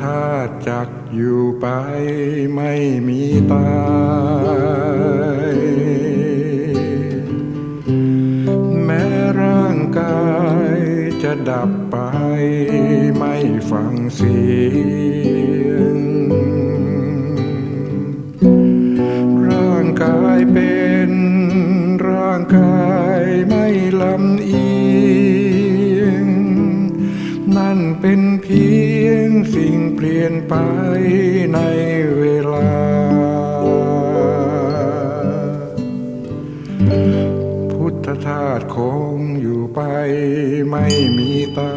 ธาตุจักอยู่ไปไม่มีตายแม้ร่างกายจะดับไปไม่ฟังเสียง นั่นเป็นเพียงสิ่งเปลี่ยนไปในเวลา พุทธทาสคงอยู่ไปไม่มีตา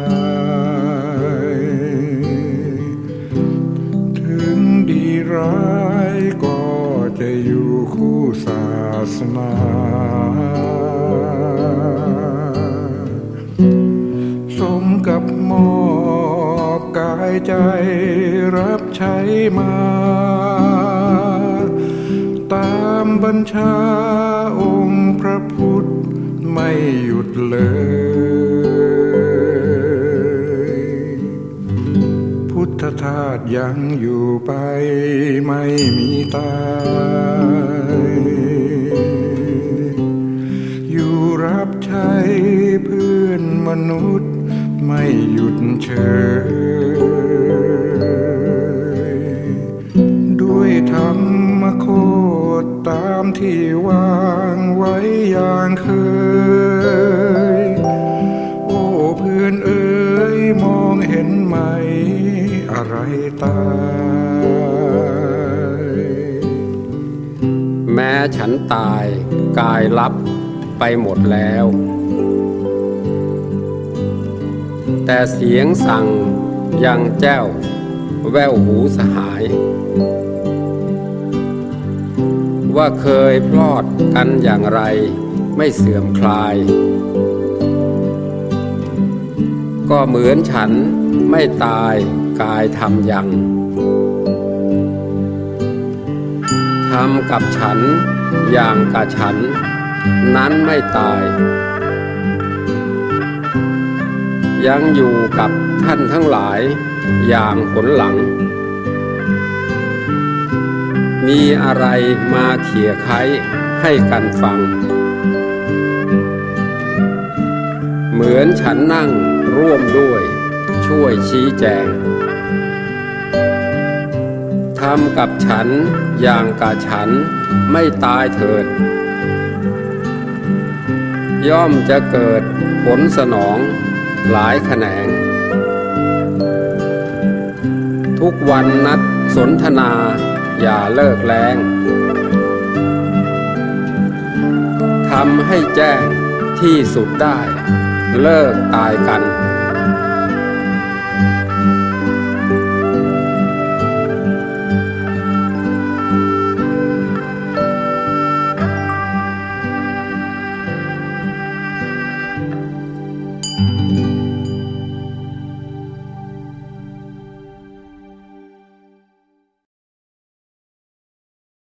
ยถึงดีร้ายก็จะอยู่คู่ศาสนา กับมอบกายใจรับใช้มา ตามบัญชาองค์พระพุทธไม่หยุดเลยพุทธทาสยังอยู่ไปไม่มีตายอยู่รับใช้เพื่อนมนุษย์ ไม่หยุดเฉย ด้วยธรรมโคตตามที่วางไว้อย่างเคย โอ้เพื่อนเอ๋ยมองเห็นไหม อะไรตายแม้ฉันตายกายลับไปหมดแล้ว แต่เสียงสั่งยังแจ้ว แววหูสหาย ว่าเคยพลอดกันอย่างไรไม่เสื่อมคลาย ก็เหมือนฉันไม่ตายกายทำยังทำกับฉันอย่างกับฉัน นั้นไม่ตาย ยังอยู่กับท่านทั้งหลายอย่างผลหลัง มีอะไรมาเขี่ยไขให้กันฟัง เหมือนฉันนั่งร่วมด้วยช่วยชี้แจงทำกับฉันอย่างกับฉันไม่ตายเถิด ย่อมจะเกิดผลสนอง หลายแขนง ทุกวันนัดสนทนาอย่าเลิกแรงทำให้แจ้งที่สุดได้ เลิกตายกัน